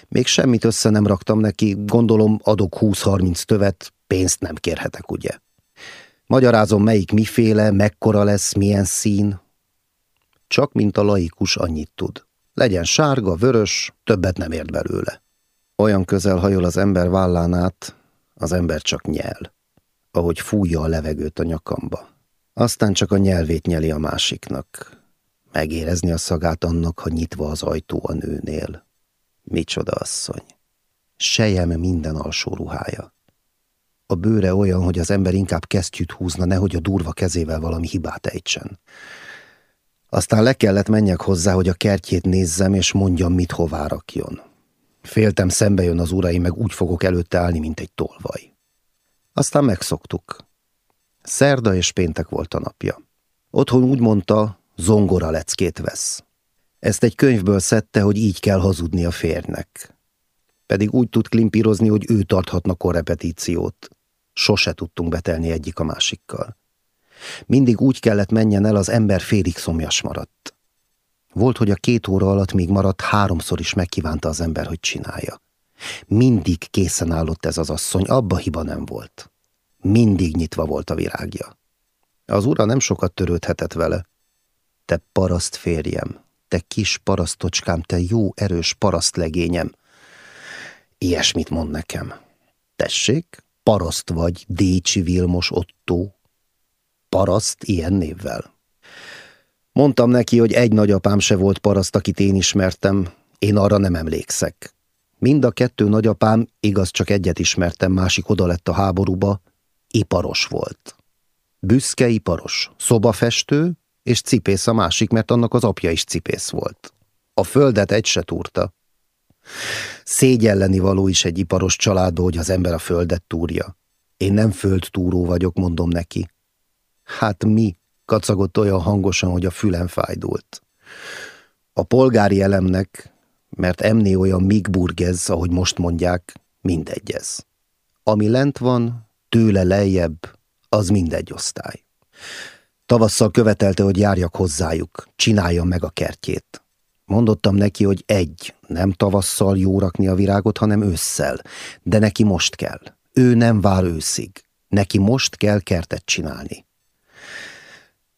Még semmit össze nem raktam neki, gondolom adok 20-30 tövet, pénzt nem kérhetek, ugye? Magyarázom, melyik miféle, mekkora lesz, milyen szín. Csak mint a laikus annyit tud. Legyen sárga, vörös, többet nem ért belőle. Olyan közel hajol az ember vállán át, az ember csak nyel, ahogy fújja a levegőt a nyakamba. Aztán csak a nyelvét nyeli a másiknak, Megérezni a szagát annak, ha nyitva az ajtó a nőnél. Micsoda asszony. Sejem minden alsó ruhája. A bőre olyan, hogy az ember inkább kesztyűt húzna, nehogy a durva kezével valami hibát ejtsen. Aztán le kellett menjek hozzá, hogy a kertjét nézzem, és mondjam, mit hová rakjon. Féltem, szembe jön az uraim, meg úgy fogok előtte állni, mint egy tolvaj. Aztán megszoktuk. Szerda és péntek volt a napja. Otthon úgy mondta, zongora leckét vesz. Ezt egy könyvből szedte, hogy így kell hazudni a férnek. Pedig úgy tud klimpírozni, hogy ő tarthatna korrepetíciót. Sose tudtunk betelni egyik a másikkal. Mindig úgy kellett menjen el, az ember félig szomjas maradt. Volt, hogy a két óra alatt még maradt, háromszor is megkívánta az ember, hogy csinálja. Mindig készen állott ez az asszony, abba hiba nem volt. Mindig nyitva volt a virágja. Az ura nem sokat törődhetett vele, te paraszt férjem, te kis parasztocskám, te jó erős parasztlegényem. Ilyesmit mond nekem. Tessék, paraszt vagy, Décsi Vilmos Otto. Paraszt ilyen névvel. Mondtam neki, hogy egy nagyapám se volt paraszt, akit én ismertem, én arra nem emlékszek. Mind a kettő nagyapám, igaz csak egyet ismertem, másik oda lett a háborúba, iparos volt. Büszke iparos, szobafestő, és cipész a másik, mert annak az apja is cipész volt. A földet egy se túrta. Szégyelleni való is egy iparos családba, hogy az ember a földet túrja. Én nem földtúró vagyok, mondom neki. Hát mi, kacagott olyan hangosan, hogy a fülem fájdult. A polgári elemnek, mert emné olyan migburgez, ahogy most mondják, mindegy ez. Ami lent van, tőle lejjebb, az mindegy osztály. Tavasszal követelte, hogy járjak hozzájuk, csináljam meg a kertjét. Mondottam neki, hogy egy, nem tavasszal jó rakni a virágot, hanem ősszel, de neki most kell. Ő nem vár őszig. Neki most kell kertet csinálni.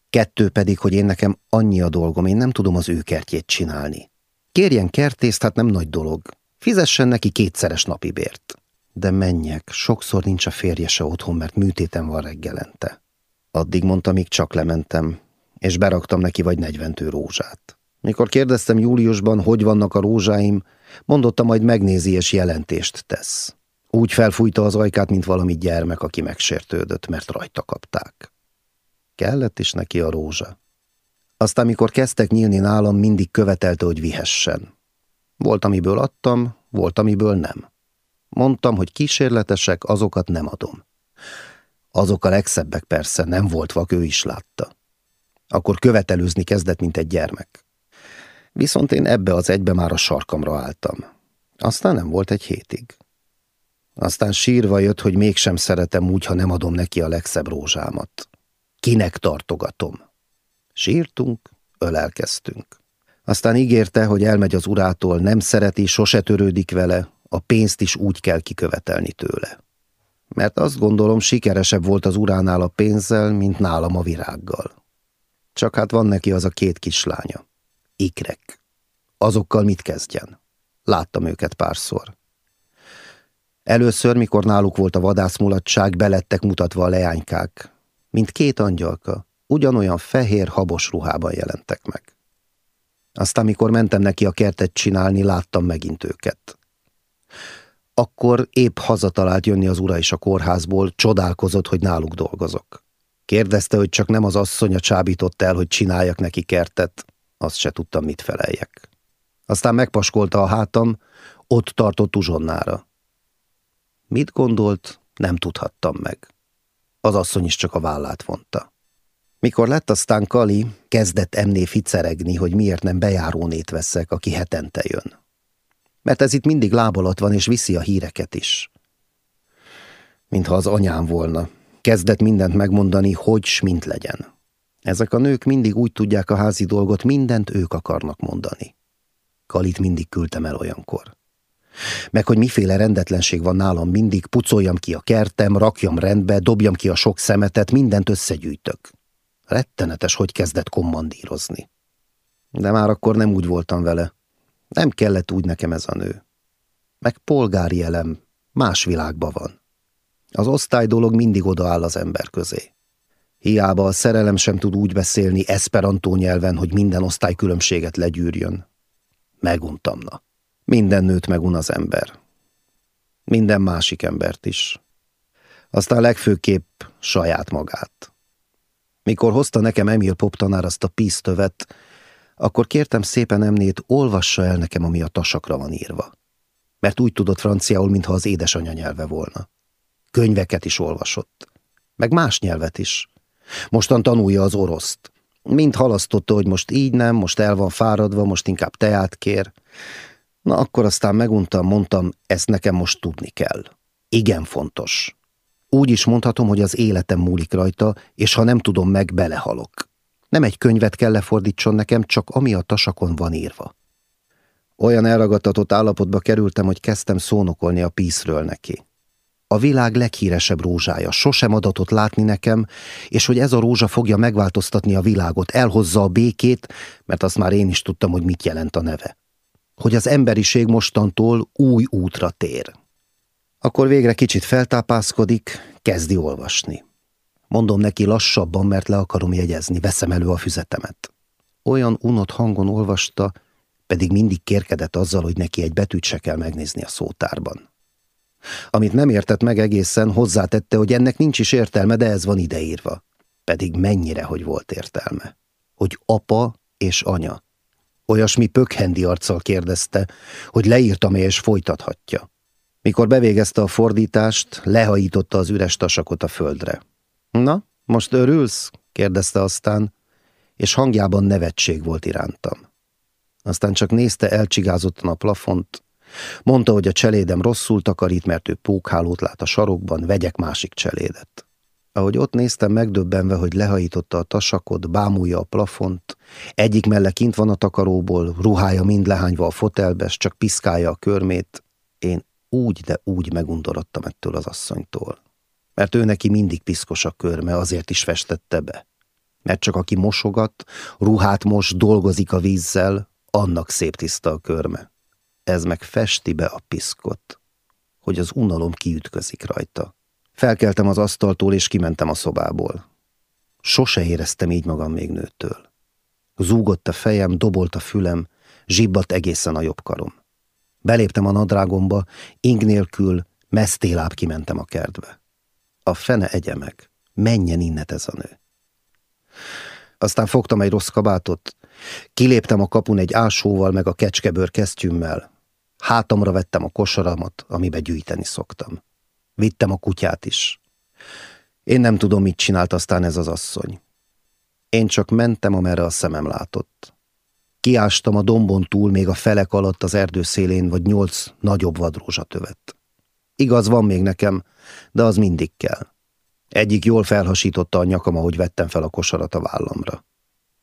Kettő pedig, hogy én nekem annyi a dolgom, én nem tudom az ő kertjét csinálni. Kérjen kertészt, hát nem nagy dolog. Fizessen neki kétszeres napi bért. De menjek, sokszor nincs a férje se otthon, mert műtétem van reggelente. Addig mondta, míg csak lementem, és beraktam neki vagy negyventő rózsát. Mikor kérdeztem júliusban, hogy vannak a rózsáim, mondotta, majd megnézi és jelentést tesz. Úgy felfújta az ajkát, mint valami gyermek, aki megsértődött, mert rajta kapták. Kellett is neki a rózsa. Aztán, mikor kezdtek nyílni nálam, mindig követelte, hogy vihessen. Volt, amiből adtam, volt, amiből nem. Mondtam, hogy kísérletesek, azokat nem adom. Azok a legszebbek persze, nem volt vak, ő is látta. Akkor követelőzni kezdett, mint egy gyermek. Viszont én ebbe az egybe már a sarkamra álltam. Aztán nem volt egy hétig. Aztán sírva jött, hogy mégsem szeretem úgy, ha nem adom neki a legszebb rózsámat. Kinek tartogatom? Sírtunk, ölelkeztünk. Aztán ígérte, hogy elmegy az urától, nem szereti, sose törődik vele, a pénzt is úgy kell kikövetelni tőle. Mert azt gondolom, sikeresebb volt az uránál a pénzzel, mint nálam a virággal. Csak hát van neki az a két kislánya. Ikrek. Azokkal mit kezdjen? Láttam őket párszor. Először, mikor náluk volt a vadászmulatság, belettek mutatva a leánykák. Mint két angyalka, ugyanolyan fehér, habos ruhában jelentek meg. Aztán, mikor mentem neki a kertet csinálni, láttam megint őket. Akkor épp hazatalált jönni az ura is a kórházból, csodálkozott, hogy náluk dolgozok. Kérdezte, hogy csak nem az asszonya csábított el, hogy csináljak neki kertet, azt se tudtam, mit feleljek. Aztán megpaskolta a hátam, ott tartott uzsonnára. Mit gondolt, nem tudhattam meg. Az asszony is csak a vállát vonta. Mikor lett aztán Kali, kezdett emné ficeregni, hogy miért nem bejárónét veszek, aki hetente jön. Mert ez itt mindig láb alatt van, és viszi a híreket is. Mintha az anyám volna. Kezdett mindent megmondani, hogy s mint legyen. Ezek a nők mindig úgy tudják a házi dolgot, mindent ők akarnak mondani. Kalit mindig küldtem el olyankor. Meg hogy miféle rendetlenség van nálam mindig, pucoljam ki a kertem, rakjam rendbe, dobjam ki a sok szemetet, mindent összegyűjtök. Rettenetes, hogy kezdett kommandírozni. De már akkor nem úgy voltam vele. Nem kellett úgy nekem ez a nő. Meg polgári elem, más világban van. Az osztály dolog mindig odaáll az ember közé. Hiába a szerelem sem tud úgy beszélni esperantó nyelven, hogy minden osztály különbséget legyűrjön. Meguntam, na. Minden nőt megun az ember. Minden másik embert is. Aztán legfőképp saját magát. Mikor hozta nekem Emil Pop tanár azt a píztövet, akkor kértem szépen Emnét, olvassa el nekem, ami a tasakra van írva. Mert úgy tudott franciául, mintha az édesanyja nyelve volna. Könyveket is olvasott. Meg más nyelvet is. Mostan tanulja az oroszt. Mind halasztotta, hogy most így nem, most el van fáradva, most inkább teát kér. Na akkor aztán meguntam, mondtam, ezt nekem most tudni kell. Igen fontos. Úgy is mondhatom, hogy az életem múlik rajta, és ha nem tudom meg, belehalok. Nem egy könyvet kell lefordítson nekem, csak ami a tasakon van írva. Olyan elragadtatott állapotba kerültem, hogy kezdtem szónokolni a píszről neki. A világ leghíresebb rózsája, sosem adatot látni nekem, és hogy ez a rózsa fogja megváltoztatni a világot, elhozza a békét, mert azt már én is tudtam, hogy mit jelent a neve hogy az emberiség mostantól új útra tér. Akkor végre kicsit feltápászkodik, kezdi olvasni. Mondom neki lassabban, mert le akarom jegyezni, veszem elő a füzetemet. Olyan unott hangon olvasta, pedig mindig kérkedett azzal, hogy neki egy betűt se kell megnézni a szótárban. Amit nem értett meg egészen, hozzátette, hogy ennek nincs is értelme, de ez van ideírva. Pedig mennyire, hogy volt értelme. Hogy apa és anya, Olyasmi pökhendi arccal kérdezte, hogy leírtam-e és folytathatja. Mikor bevégezte a fordítást, lehajította az üres tasakot a földre. Na, most örülsz? kérdezte aztán, és hangjában nevetség volt irántam. Aztán csak nézte elcsigázottan a plafont, mondta, hogy a cselédem rosszul takarít, mert ő pókhálót lát a sarokban, vegyek másik cselédet. Ahogy ott néztem megdöbbenve, hogy lehajította a tasakot, bámulja a plafont, egyik melle kint van a takaróból, ruhája mind lehányva a fotelbes, csak piszkálja a körmét, én úgy, de úgy megundorodtam ettől az asszonytól. Mert ő neki mindig piszkos a körme, azért is festette be. Mert csak aki mosogat, ruhát mos, dolgozik a vízzel, annak szép tiszta a körme. Ez meg festi be a piszkot, hogy az unalom kiütközik rajta. Felkeltem az asztaltól, és kimentem a szobából. Sose éreztem így magam még nőttől. Zúgott a fejem, dobolt a fülem, zsibbat egészen a jobb karom. Beléptem a nadrágomba, ing nélkül, mesztéláb kimentem a kertbe. A fene egye meg, menjen innet ez a nő. Aztán fogtam egy rossz kabátot, kiléptem a kapun egy ásóval meg a kecskebőr kesztyűmmel, hátamra vettem a kosaramat, amibe gyűjteni szoktam. Vittem a kutyát is. Én nem tudom, mit csinált aztán ez az asszony. Én csak mentem, amerre a szemem látott. Kiástam a dombon túl, még a felek alatt az erdő szélén, vagy nyolc nagyobb vadrózsatövet. Igaz, van még nekem, de az mindig kell. Egyik jól felhasította a nyakam, ahogy vettem fel a kosarat a vállamra.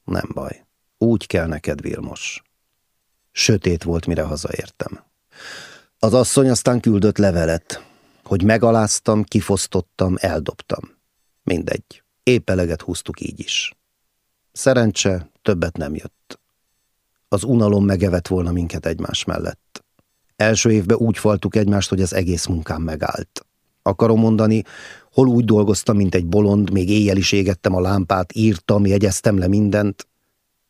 Nem baj. Úgy kell neked, Vilmos. Sötét volt, mire hazaértem. Az asszony aztán küldött levelet, hogy megaláztam, kifosztottam, eldobtam. Mindegy. Épp eleget húztuk így is. Szerencse, többet nem jött. Az unalom megevett volna minket egymás mellett. Első évben úgy faltuk egymást, hogy az egész munkám megállt. Akarom mondani, hol úgy dolgoztam, mint egy bolond, még éjjel is égettem a lámpát, írtam, jegyeztem le mindent,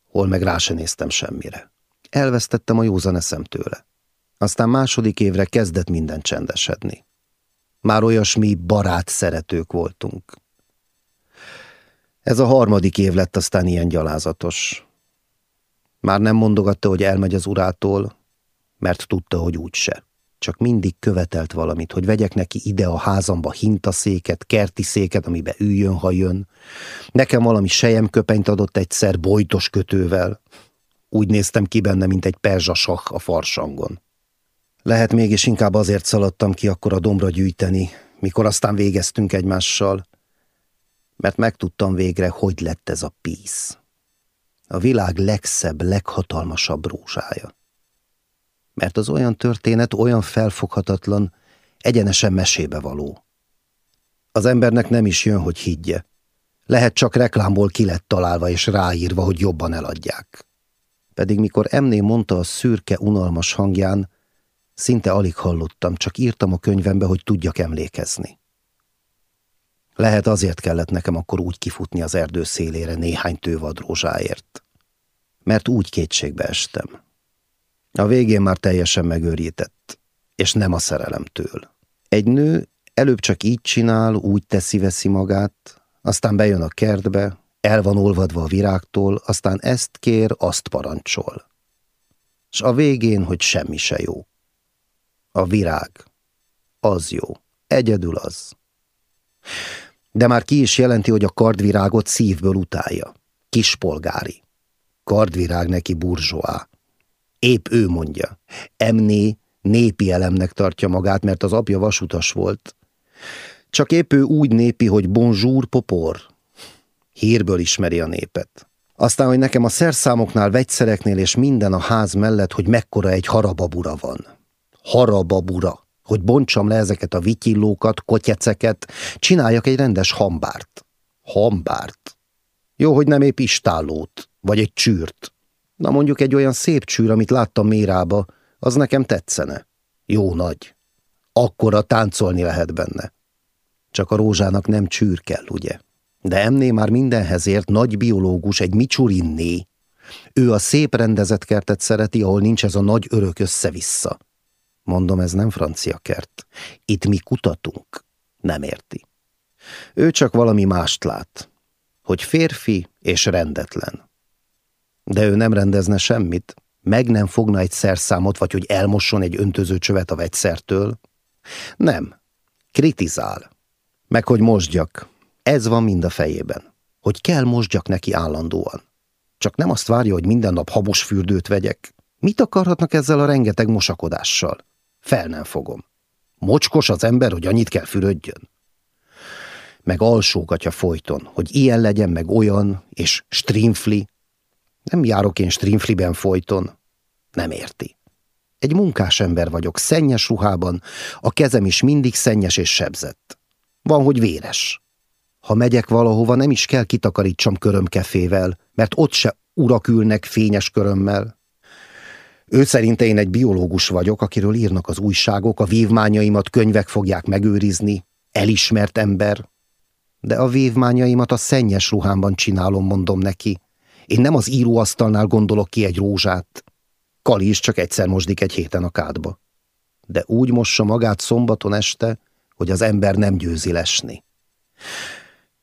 hol meg rá se néztem semmire. Elvesztettem a józan eszem tőle. Aztán második évre kezdett minden csendesedni. Már olyasmi barát szeretők voltunk. Ez a harmadik év lett aztán ilyen gyalázatos. Már nem mondogatta, hogy elmegy az urától, mert tudta, hogy úgyse. Csak mindig követelt valamit, hogy vegyek neki ide a házamba hintaszéket, kerti széket, amibe üljön, ha jön. Nekem valami sejemköpenyt adott egyszer bojtos kötővel. Úgy néztem ki benne, mint egy perzsasach a farsangon. Lehet mégis inkább azért szaladtam ki akkor a dombra gyűjteni, mikor aztán végeztünk egymással, mert megtudtam végre, hogy lett ez a písz. A világ legszebb, leghatalmasabb rózsája. Mert az olyan történet olyan felfoghatatlan, egyenesen mesébe való. Az embernek nem is jön, hogy higgye. Lehet csak reklámból ki lett találva és ráírva, hogy jobban eladják. Pedig mikor Emné mondta a szürke, unalmas hangján, Szinte alig hallottam, csak írtam a könyvembe, hogy tudjak emlékezni. Lehet azért kellett nekem akkor úgy kifutni az erdő szélére néhány tővad rózsáért. Mert úgy kétségbe estem. A végén már teljesen megőrített, és nem a szerelemtől. Egy nő előbb csak így csinál, úgy teszi-veszi magát, aztán bejön a kertbe, el van olvadva a virágtól, aztán ezt kér, azt parancsol. És a végén, hogy semmi se jó. A virág. Az jó. Egyedül az. De már ki is jelenti, hogy a kardvirágot szívből utálja. Kispolgári. Kardvirág neki burzsóá. Épp ő mondja. Emné népi elemnek tartja magát, mert az apja vasutas volt. Csak épp ő úgy népi, hogy bonjour popor. Hírből ismeri a népet. Aztán, hogy nekem a szerszámoknál, vegyszereknél és minden a ház mellett, hogy mekkora egy harababura van harababura, hogy bontsam le ezeket a vityillókat, kotyeceket, csináljak egy rendes hambárt. Hambárt. Jó, hogy nem épp istállót, vagy egy csűrt. Na mondjuk egy olyan szép csűr, amit láttam mérába, az nekem tetszene. Jó nagy. Akkora táncolni lehet benne. Csak a rózsának nem csűr kell, ugye? De emné már mindenhez ért nagy biológus, egy micsurinné. Ő a szép rendezett kertet szereti, ahol nincs ez a nagy örök össze-vissza. Mondom, ez nem francia kert. Itt mi kutatunk. Nem érti. Ő csak valami mást lát. Hogy férfi és rendetlen. De ő nem rendezne semmit. Meg nem fogna egy szerszámot, vagy hogy elmosson egy öntözőcsövet a vegyszertől. Nem. Kritizál. Meg hogy mosdjak. Ez van mind a fejében. hogy kell mosdjak neki állandóan. Csak nem azt várja, hogy minden nap habos fürdőt vegyek. Mit akarhatnak ezzel a rengeteg mosakodással? Fel nem fogom. Mocskos az ember, hogy annyit kell fürödjön. Meg alsógatja folyton, hogy ilyen legyen, meg olyan, és strimfli. Nem járok én strimfliben folyton. Nem érti. Egy munkás ember vagyok, szennyes ruhában, a kezem is mindig szennyes és sebzett. Van, hogy véres. Ha megyek valahova, nem is kell kitakarítsam körömkefével, mert ott se urak ülnek fényes körömmel. Ő szerinte én egy biológus vagyok, akiről írnak az újságok, a vívmányaimat könyvek fogják megőrizni, elismert ember. De a vívmányaimat a szennyes ruhámban csinálom, mondom neki. Én nem az íróasztalnál gondolok ki egy rózsát. Kali is csak egyszer mosdik egy héten a kádba. De úgy mossa magát szombaton este, hogy az ember nem győzi lesni.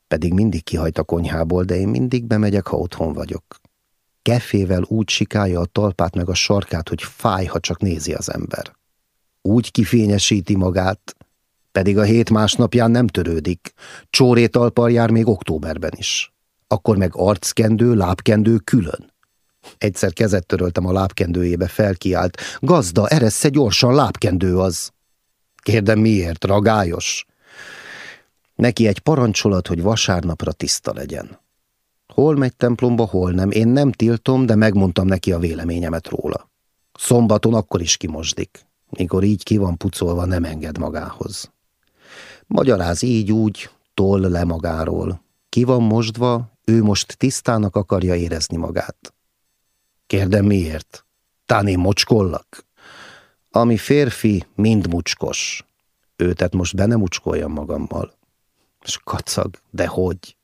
Pedig mindig kihajt a konyhából, de én mindig bemegyek, ha otthon vagyok. Kefével úgy sikálja a talpát meg a sarkát, hogy fáj, ha csak nézi az ember. Úgy kifényesíti magát, pedig a hét másnapján nem törődik. Csóré talpal jár még októberben is. Akkor meg arckendő, lábkendő külön. Egyszer kezet töröltem a lábkendőjébe, felkiált. Gazda, eressze gyorsan, lábkendő az. Kérdem miért, ragályos? Neki egy parancsolat, hogy vasárnapra tiszta legyen. Hol megy templomba, hol nem. Én nem tiltom, de megmondtam neki a véleményemet róla. Szombaton akkor is kimosdik. Mikor így ki van pucolva, nem enged magához. Magyaráz így úgy, toll le magáról. Ki van mosdva, ő most tisztának akarja érezni magát. Kérdem miért? Tán én mocskollak? Ami férfi, mind mucskos. Őtet most be nem magammal. És kacag, de hogy?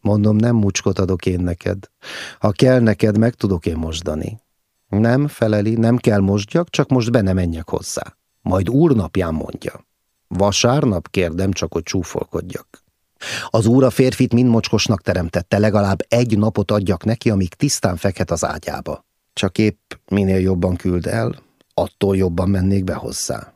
Mondom, nem mucskot adok én neked. Ha kell neked, meg tudok én mosdani. Nem, feleli, nem kell mosdjak, csak most be ne menjek hozzá. Majd úrnapján mondja. Vasárnap kérdem csak, hogy csúfolkodjak. Az úr a férfit mind mocskosnak teremtette, legalább egy napot adjak neki, amíg tisztán fekhet az ágyába. Csak épp minél jobban küld el, attól jobban mennék be hozzá.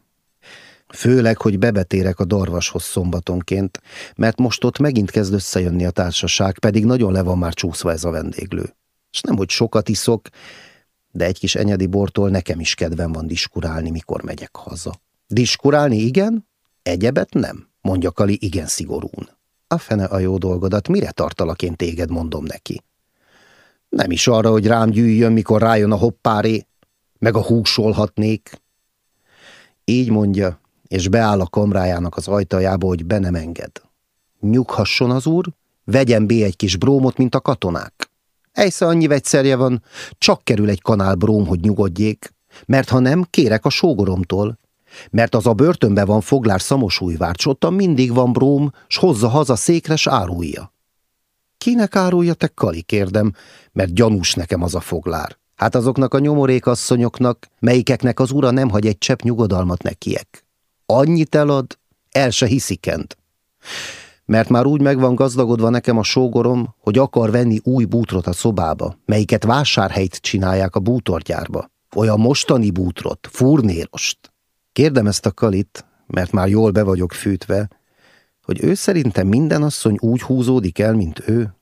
Főleg, hogy bebetérek a darvashoz szombatonként, mert most ott megint kezd összejönni a társaság, pedig nagyon le van már csúszva ez a vendéglő. És nem, hogy sokat iszok, de egy kis enyedi bortól nekem is kedvem van diskurálni, mikor megyek haza. Diskurálni igen, egyebet nem, mondja Kali igen szigorún. A fene a jó dolgodat, mire tartalak én téged, mondom neki. Nem is arra, hogy rám gyűjjön, mikor rájön a hoppáré, meg a húsolhatnék. Így mondja, és beáll a kamrájának az ajtajába, hogy be nem enged. Nyughasson az úr, vegyen bé egy kis brómot, mint a katonák. Ejsze annyi vegyszerje van, csak kerül egy kanál bróm, hogy nyugodjék, mert ha nem, kérek a sógoromtól, mert az a börtönbe van foglár szamosújvárcs, ottan mindig van bróm, s hozza haza székre, s árulja. Kinek árulja, te Kali, kérdem, mert gyanús nekem az a foglár. Hát azoknak a nyomorékasszonyoknak, melyikeknek az ura nem hagy egy csepp nyugodalmat nekiek. Annyit elad, el se hiszikent. Mert már úgy meg van gazdagodva nekem a sógorom, hogy akar venni új bútrot a szobába, melyiket vásárhelyt csinálják a bútorgyárba. Olyan mostani bútrot, furnérost. Kérdem ezt a kalit, mert már jól be vagyok fűtve, hogy ő szerintem minden asszony úgy húzódik el, mint ő.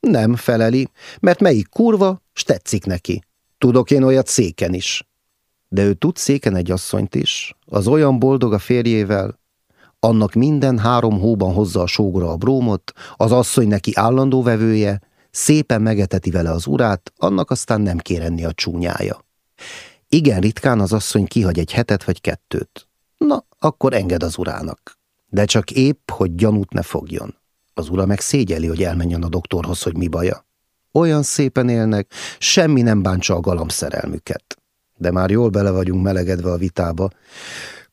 Nem feleli, mert melyik kurva, s tetszik neki. Tudok én olyat széken is. De ő tud széken egy asszonyt is, az olyan boldog a férjével, annak minden három hóban hozza a sógora a brómot, az asszony neki állandó vevője, szépen megeteti vele az urát, annak aztán nem kér a csúnyája. Igen ritkán az asszony kihagy egy hetet vagy kettőt. Na, akkor enged az urának. De csak épp, hogy gyanút ne fogjon. Az ura meg szégyeli, hogy elmenjen a doktorhoz, hogy mi baja. Olyan szépen élnek, semmi nem bántsa a galamb szerelmüket. De már jól bele vagyunk melegedve a vitába.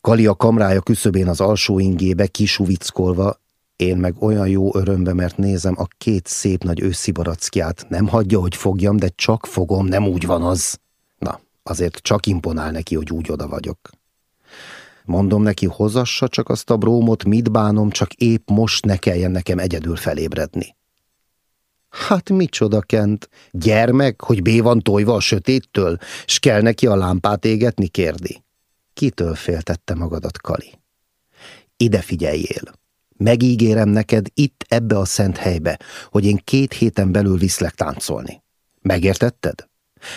Kali a kamrája küszöbén az alsó ingébe kisuvickolva, én meg olyan jó örömbe, mert nézem a két szép nagy őszi barackját. Nem hagyja, hogy fogjam, de csak fogom, nem úgy van az. Na, azért csak imponál neki, hogy úgy oda vagyok. Mondom neki, hozassa csak azt a brómot, mit bánom, csak épp most ne kelljen nekem egyedül felébredni. Hát micsoda Kent? Gyermek, hogy bé van tojva a sötéttől, s kell neki a lámpát égetni, kérdi. Kitől féltette magadat, Kali? Ide figyeljél. Megígérem neked itt ebbe a szent helybe, hogy én két héten belül viszlek táncolni. Megértetted?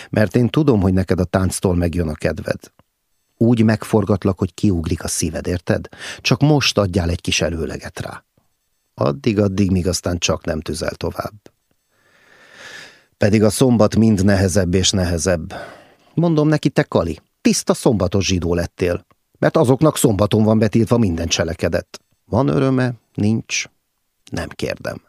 Mert én tudom, hogy neked a tánctól megjön a kedved. Úgy megforgatlak, hogy kiugrik a szíved, érted? Csak most adjál egy kis előleget rá. Addig-addig, míg aztán csak nem tüzel tovább. Pedig a szombat mind nehezebb és nehezebb. Mondom neki, te Kali, tiszta szombatos zsidó lettél, mert azoknak szombaton van betiltva minden cselekedet. Van öröme? Nincs. Nem kérdem.